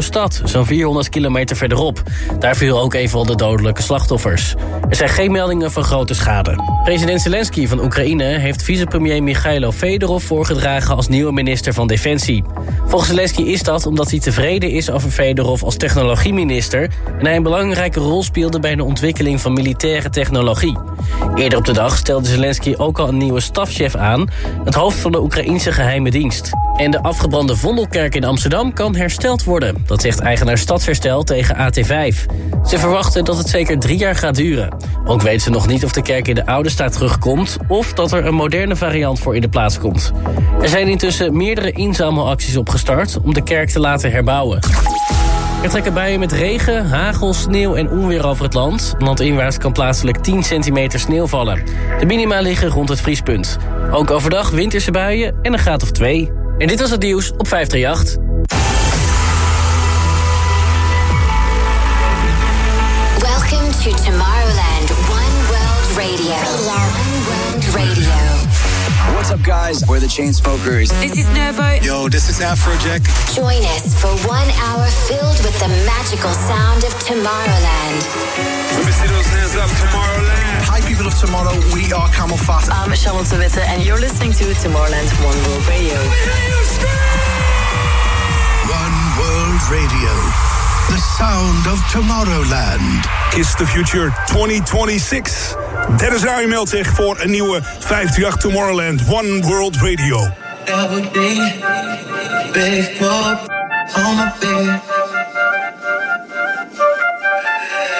stad, zo'n 400 kilometer verderop. Daar viel ook een van de dodelijke slachtoffers. Er zijn geen meldingen van grote schade. President Zelensky van Oekraïne heeft vicepremier Michailo Fedorov voorgedragen als nieuwe minister van Defensie. Volgens Zelensky is dat omdat hij tevreden is over Fedorov als technologieminister en hij een belangrijke rol speelde bij de ontwikkeling van militaire technologie. Eerder op de dag stelde Zelensky ook al een nieuwe stafchef aan, het hoofd van de Oekraïnse geheime dienst. En de afgebrande Vondelkerk in Amsterdam kan hersteld worden. Dat zegt eigenaar Stadsherstel tegen AT5. Ze verwachten dat het zeker drie jaar gaat duren. Ook weten ze nog niet of de kerk in de oude staat terugkomt... of dat er een moderne variant voor in de plaats komt. Er zijn intussen meerdere inzamelacties opgestart... om de kerk te laten herbouwen. Er trekken buien met regen, hagel, sneeuw en onweer over het land. Landinwaarts kan plaatselijk 10 centimeter sneeuw vallen. De minima liggen rond het vriespunt. Ook overdag winterse buien en een graad of 2. En dit was het nieuws op 538. World Radio. Radio. What's up, guys? We're the Chainsmokers. This is Nervo. Yo, this is Afrojack. Join us for one hour filled with the magical sound of Tomorrowland. Let me see those hands up, Tomorrowland. Hi, people of tomorrow. We are Camel Fat. I'm Charlotte Witte, and you're listening to Tomorrowland One World Radio. One World Radio. The sound of Tomorrowland. Kiss the Future 2026. Dennis Ruij meldt zich voor een nieuwe 538 Tomorrowland One World Radio. Every day, big pop on my bed.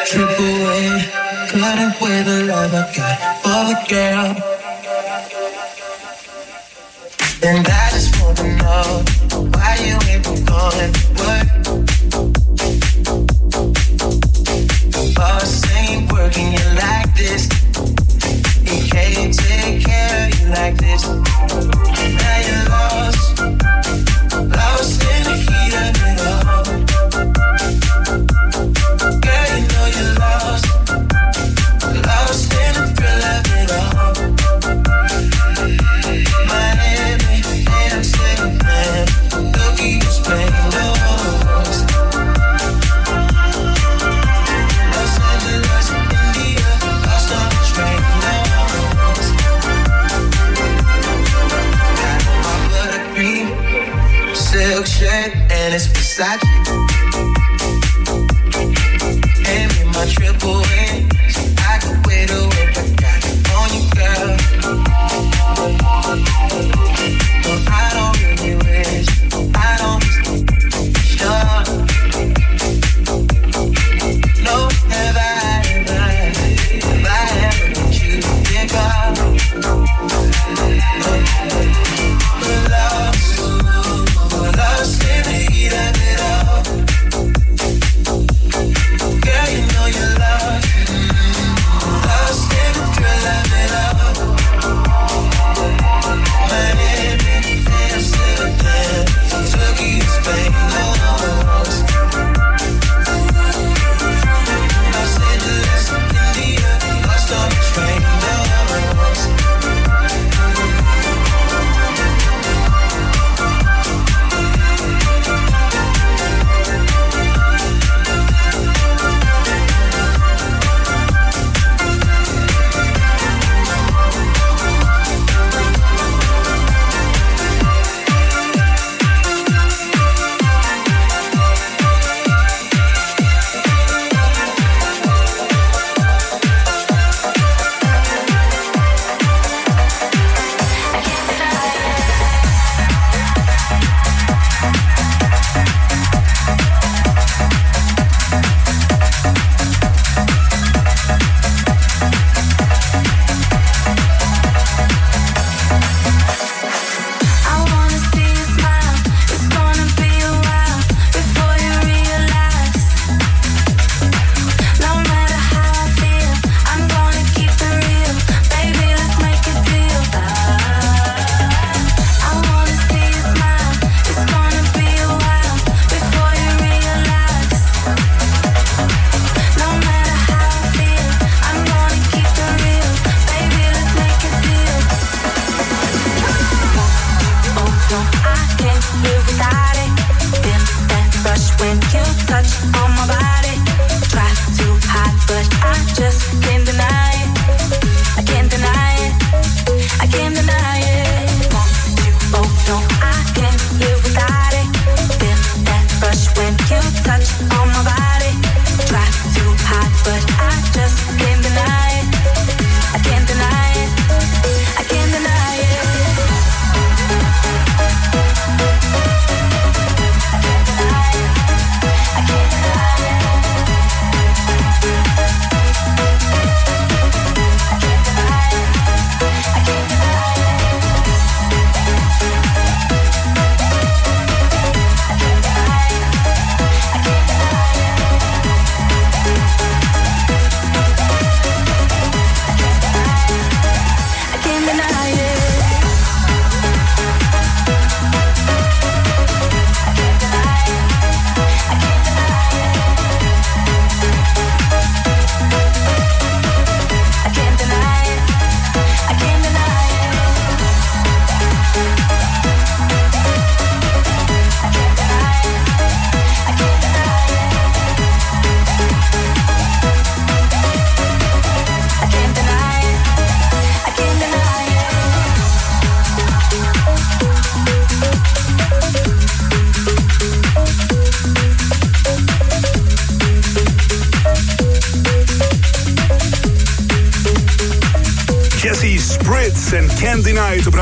Triple A, cutting with the love I got for the girl. And I just want to know why you ain't been going to like this.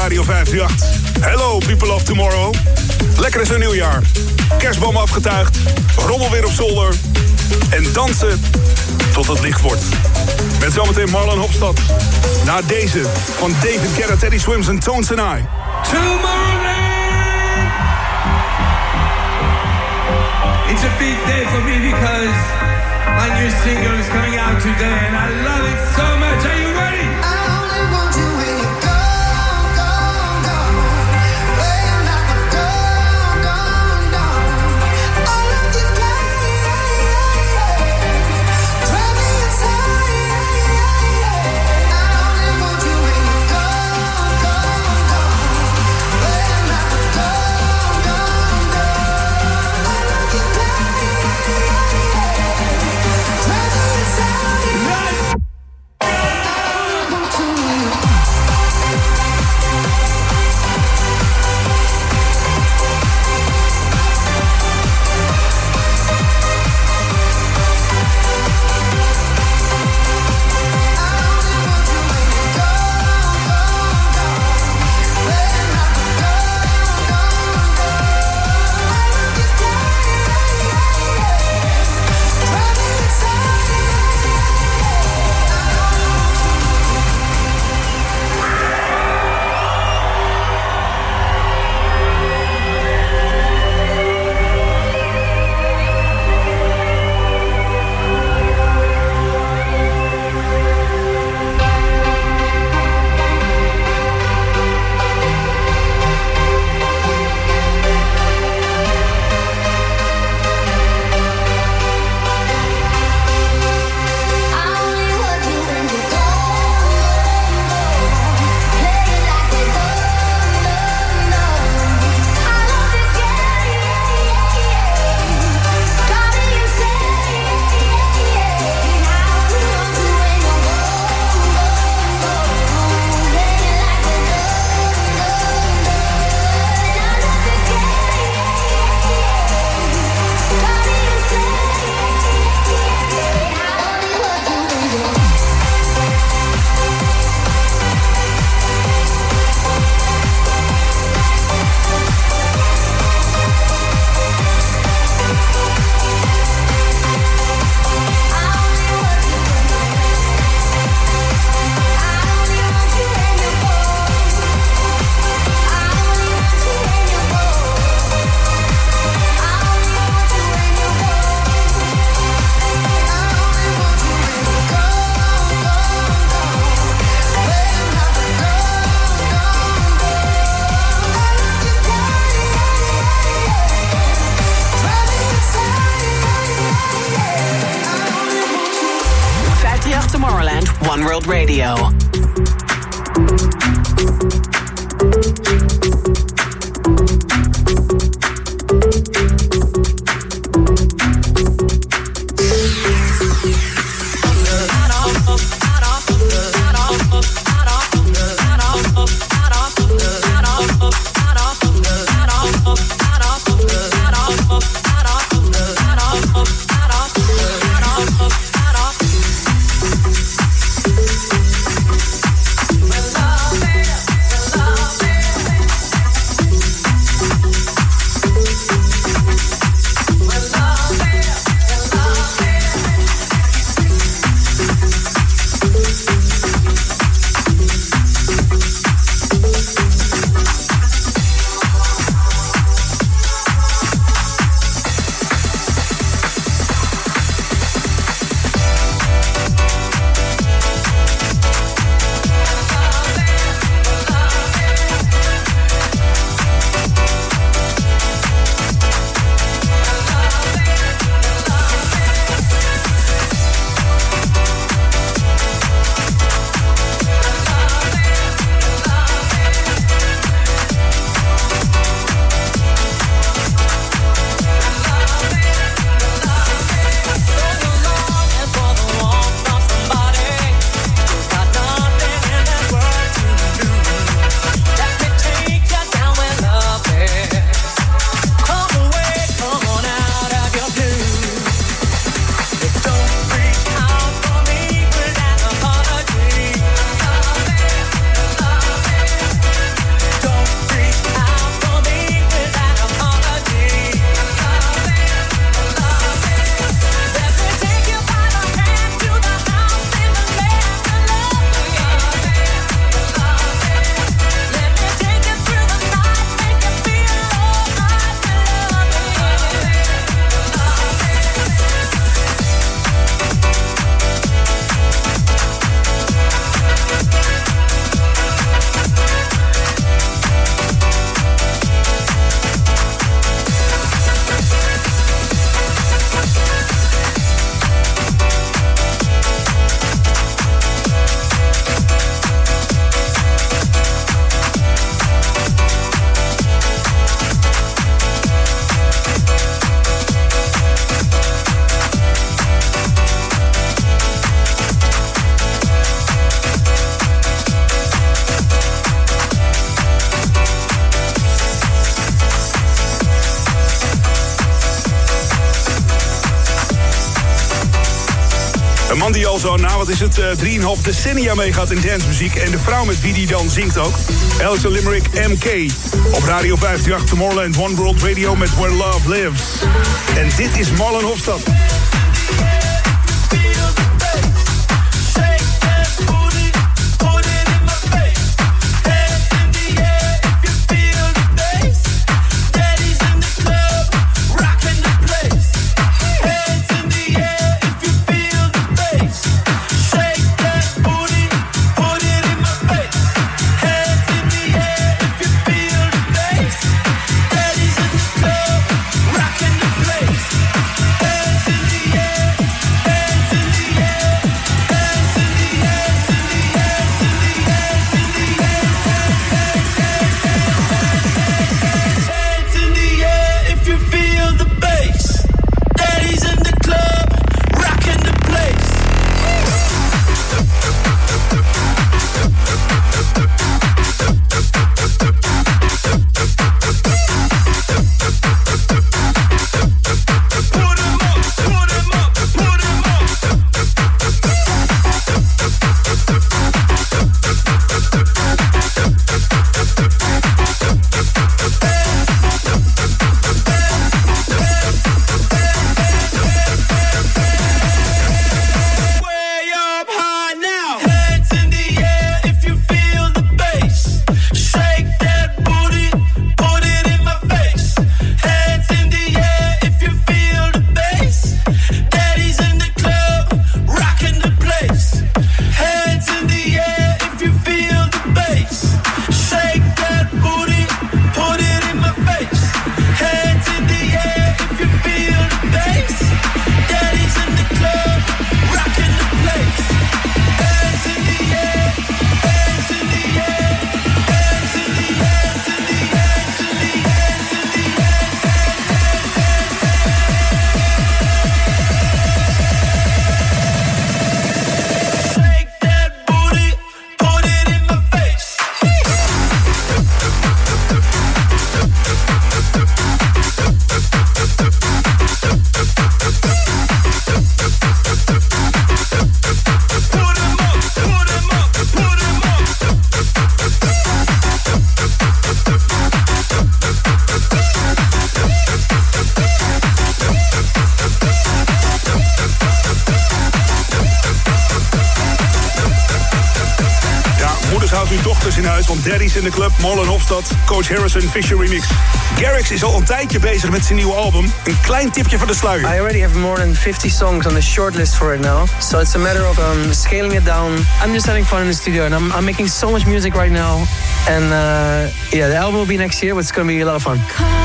Radio 538. Hello, people of tomorrow. Lekker is een nieuwjaar. Kerstboom afgetuigd, rommel weer op zolder... en dansen tot het licht wordt. Met zometeen Marlon Hopstad. Na deze van David Guetta, Teddy Swims en Tones and I. It's a big day for me because my new single is coming out today and I love it so much. Are you ready? Is het, uh, 3,5 decennia meegaat in dancemuziek. En de vrouw met wie die dan zingt ook. Alexa Limerick MK. Op Radio 538 Tomorrowland One World Radio met Where Love Lives. En dit is Marlon Hofstad. In de club, Marlon Hofstad, Coach Harrison, Fisher Remix. Garrix is al een tijdje bezig met zijn nieuwe album. Een klein tipje van de sluier. I already have more than 50 songs on the shortlist for it now. So it's a matter of um, scaling it down. I'm just having fun in the studio and I'm, I'm making so much music right now. And uh, yeah, the album will be next year, but it's going to be a lot of fun.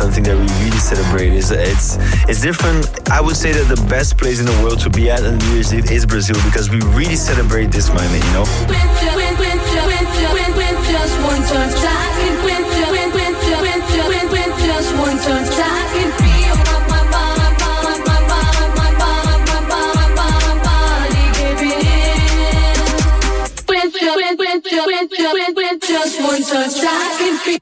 something that we really celebrate. It's, it's, it's different. I would say that the best place in the world to be at on New Year's Eve is Brazil because we really celebrate this moment, you know? Just one touch, I can feel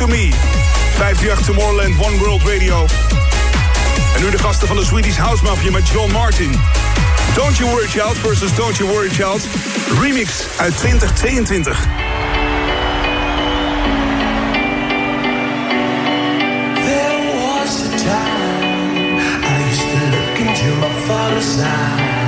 to Me. 538 Tomorrowland, One World Radio. En nu de gasten van de Swedish House Mafia met John Martin. Don't You Worry Child versus Don't You Worry Child. Remix uit 2022. Was time I into my father's.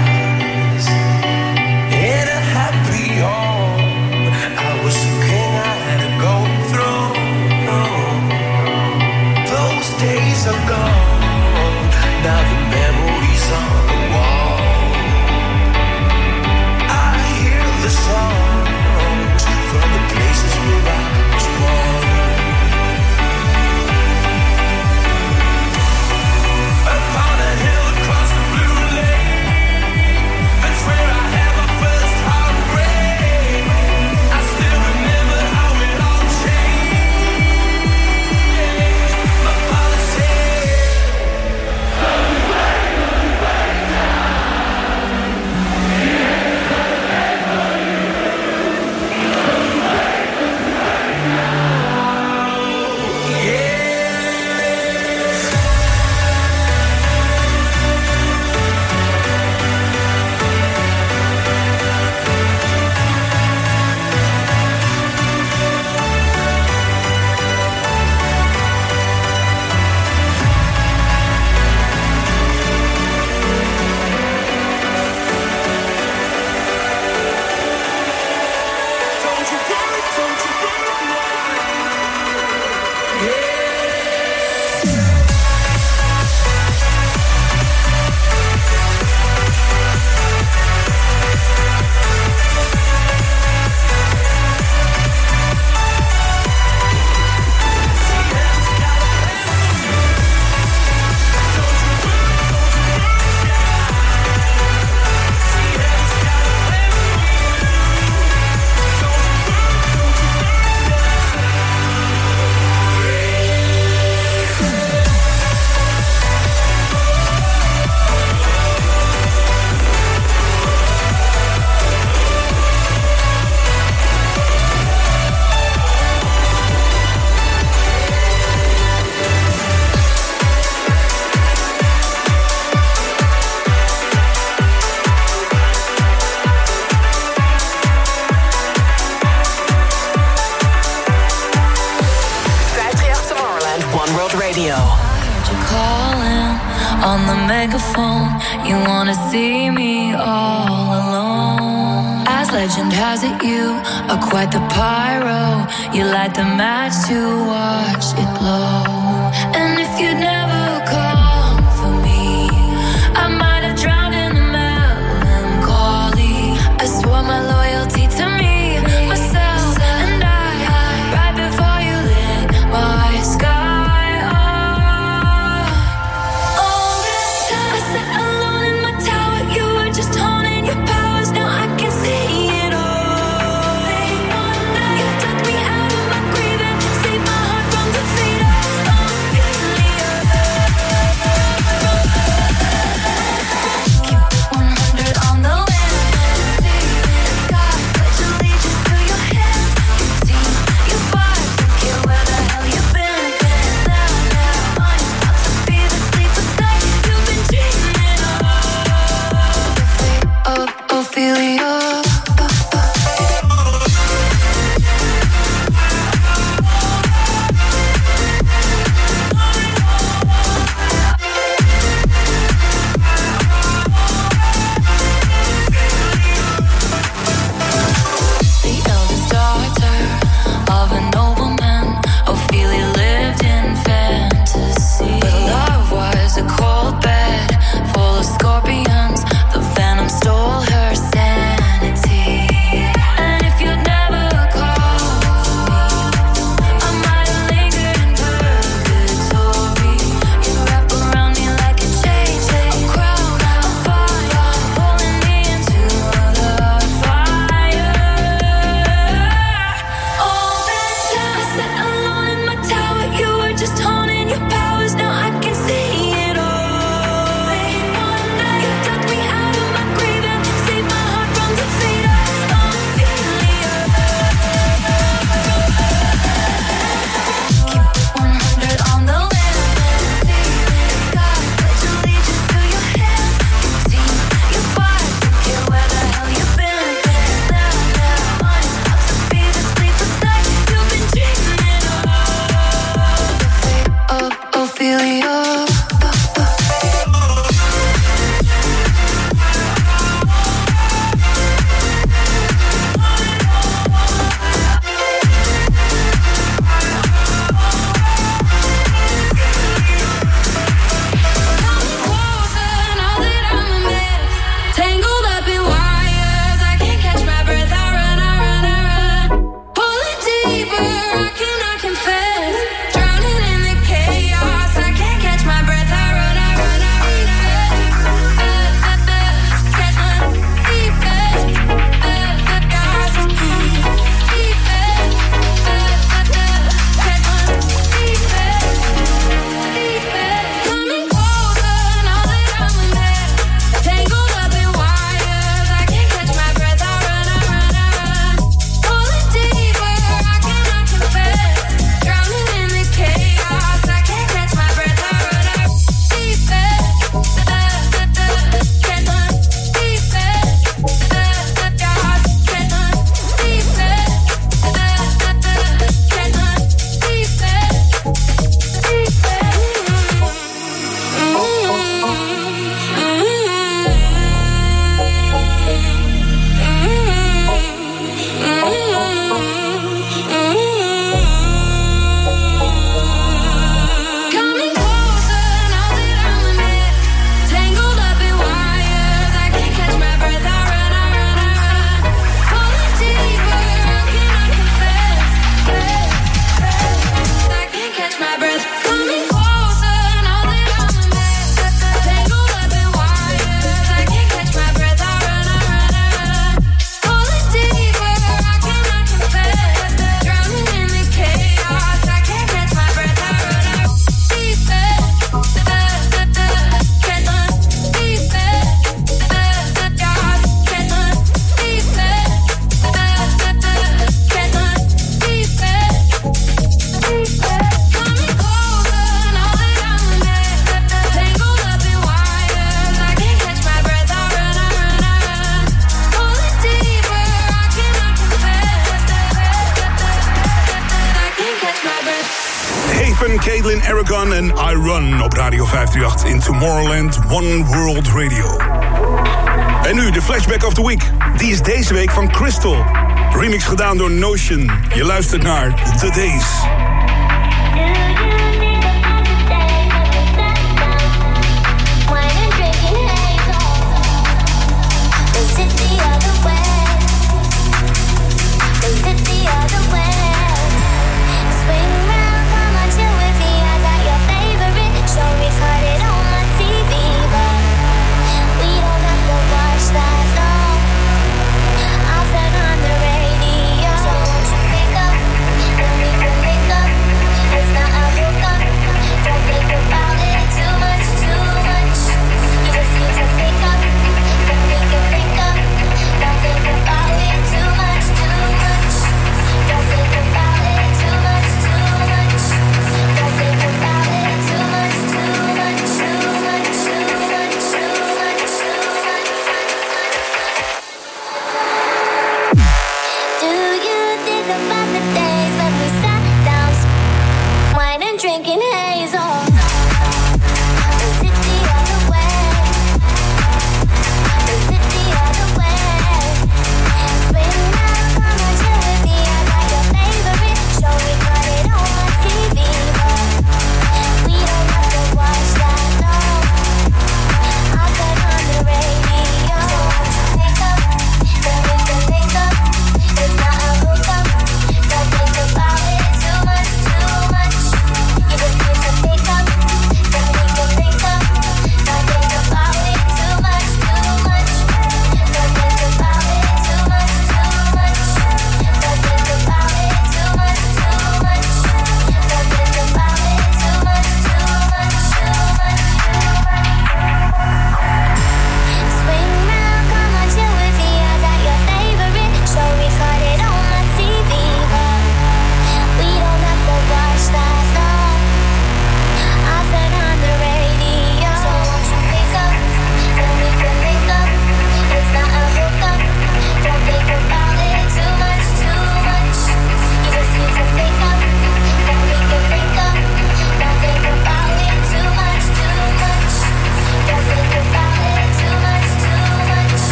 Gedaan door Notion. Je luistert naar The Days.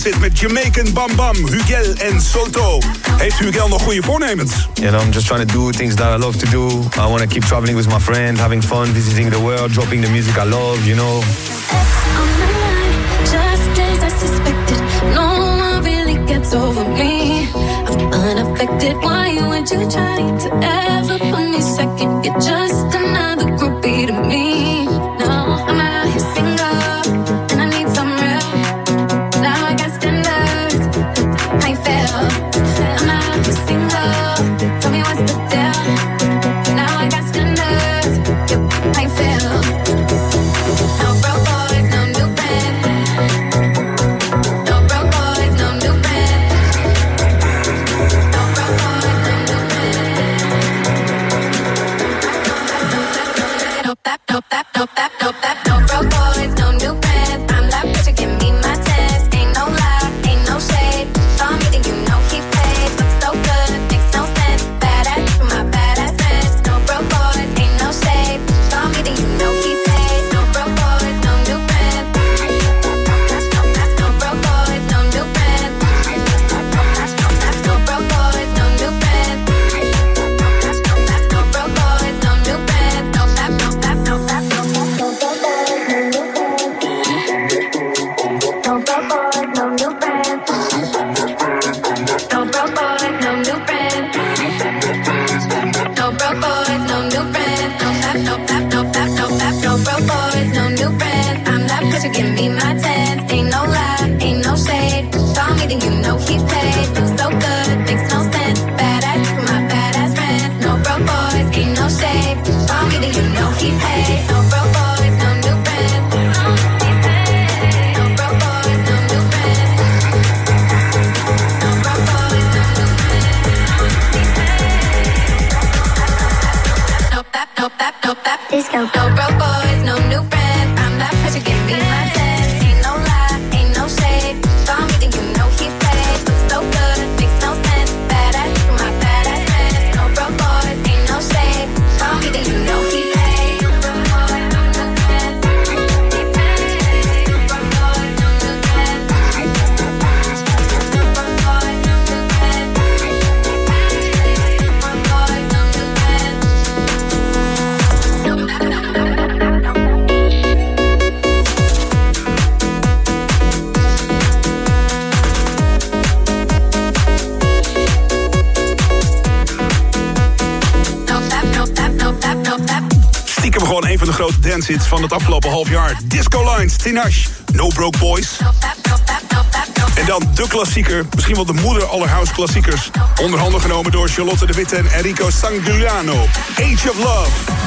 zit met Jamaican Bam Bam, Hugel en Soto. Heeft Hugel nog goede voornemens? You know, I'm just trying to do things that I love to do. I want to keep traveling with my friends, having fun, visiting the world, dropping the music I love, you know. over me. I'm unaffected. Why would you try to ever put me second? You're just another. van het afgelopen half jaar. Disco Lines, Tinash, No Broke Boys. En dan de klassieker, misschien wel de moeder aller house klassiekers. Onderhanden genomen door Charlotte de Witte en Enrico Sangiuliano, Age of Love.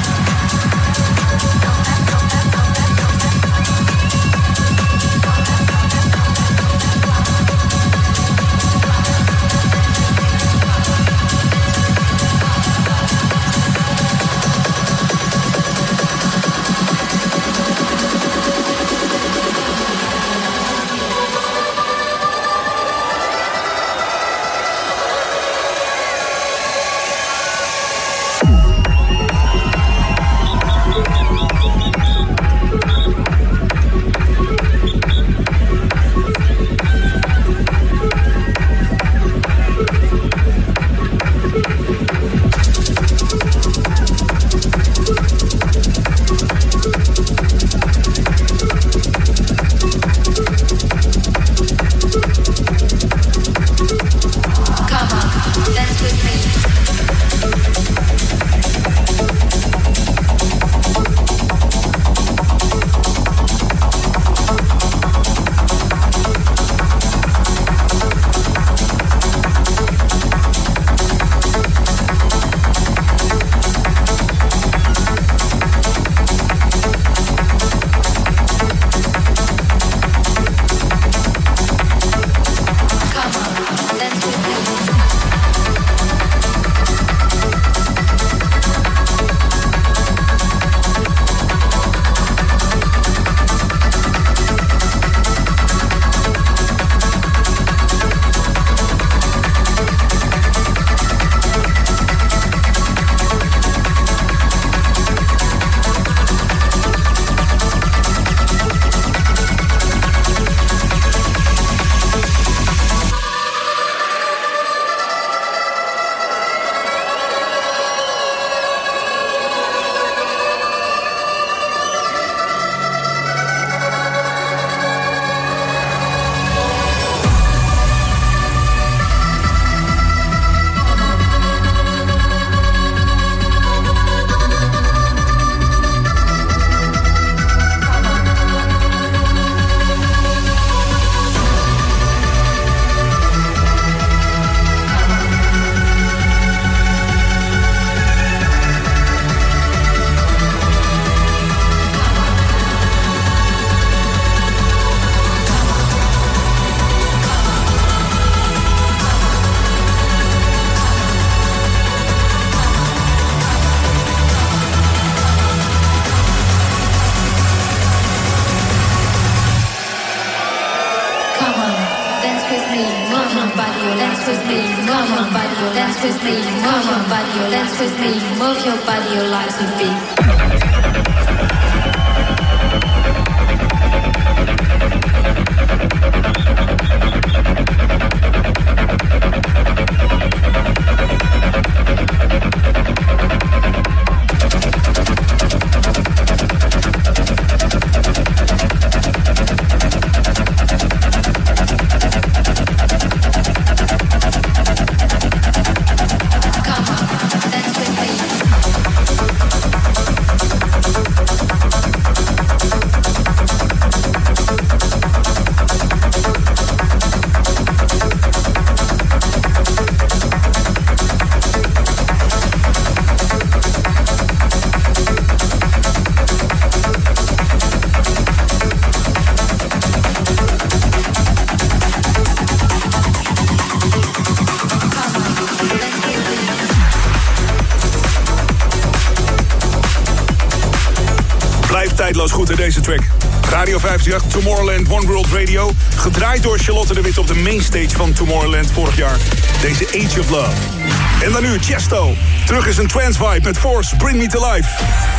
Radio 58, Tomorrowland One World Radio. Gedraaid door Charlotte de Wit op de mainstage van Tomorrowland vorig jaar. Deze Age of Love. En dan nu Chesto. Terug is een trance vibe met Force, Bring Me To Life.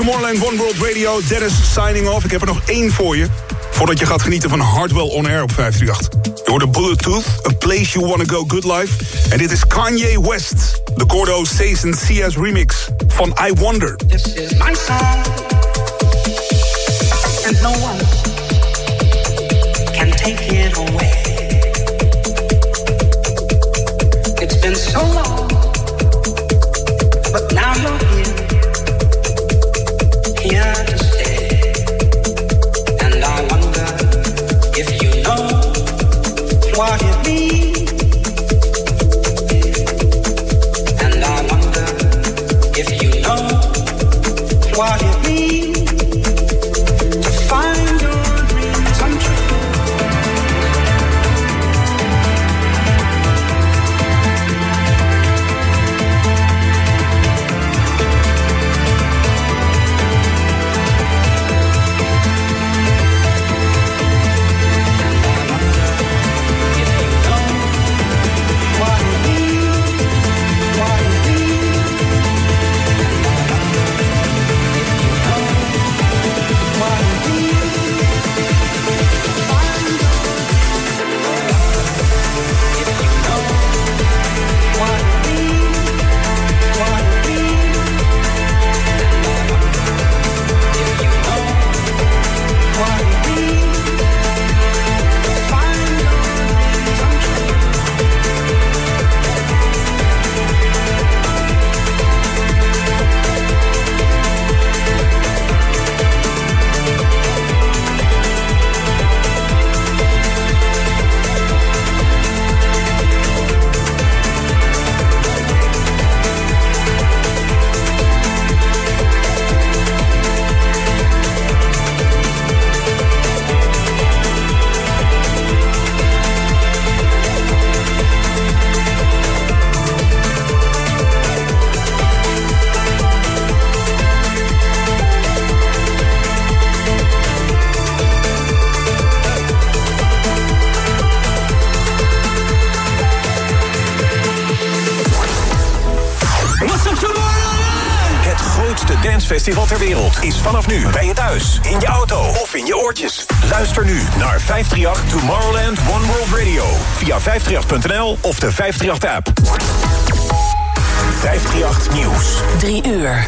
Tomorrowland One World Radio. Dennis signing off. Ik heb er nog één voor je. Voordat je gaat genieten van Hardwell On Air op 538. Je hoort de Bluetooth, A Place You Wanna Go Good Life. En dit is Kanye West. De Cordo and CS remix van I Wonder. This is my song, and no one can take it away. It's been so long, of de 538-app. 538 Nieuws. 3 uur.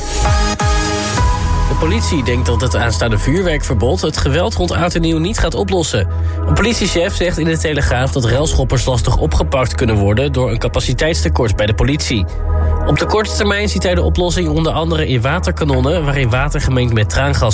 De politie denkt dat het aanstaande vuurwerkverbod het geweld rond oud en nieuw niet gaat oplossen. Een politiechef zegt in de Telegraaf dat railschoppers lastig opgepakt kunnen worden door een capaciteitstekort bij de politie. Op de korte termijn ziet hij de oplossing onder andere in waterkanonnen waarin water gemengd met traangas